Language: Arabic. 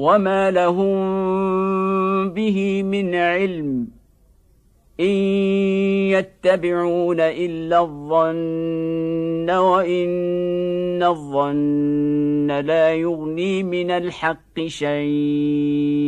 وما لهم به من علم ان يتبعون الا الظن وان الظن لا يغني من الحق شيئا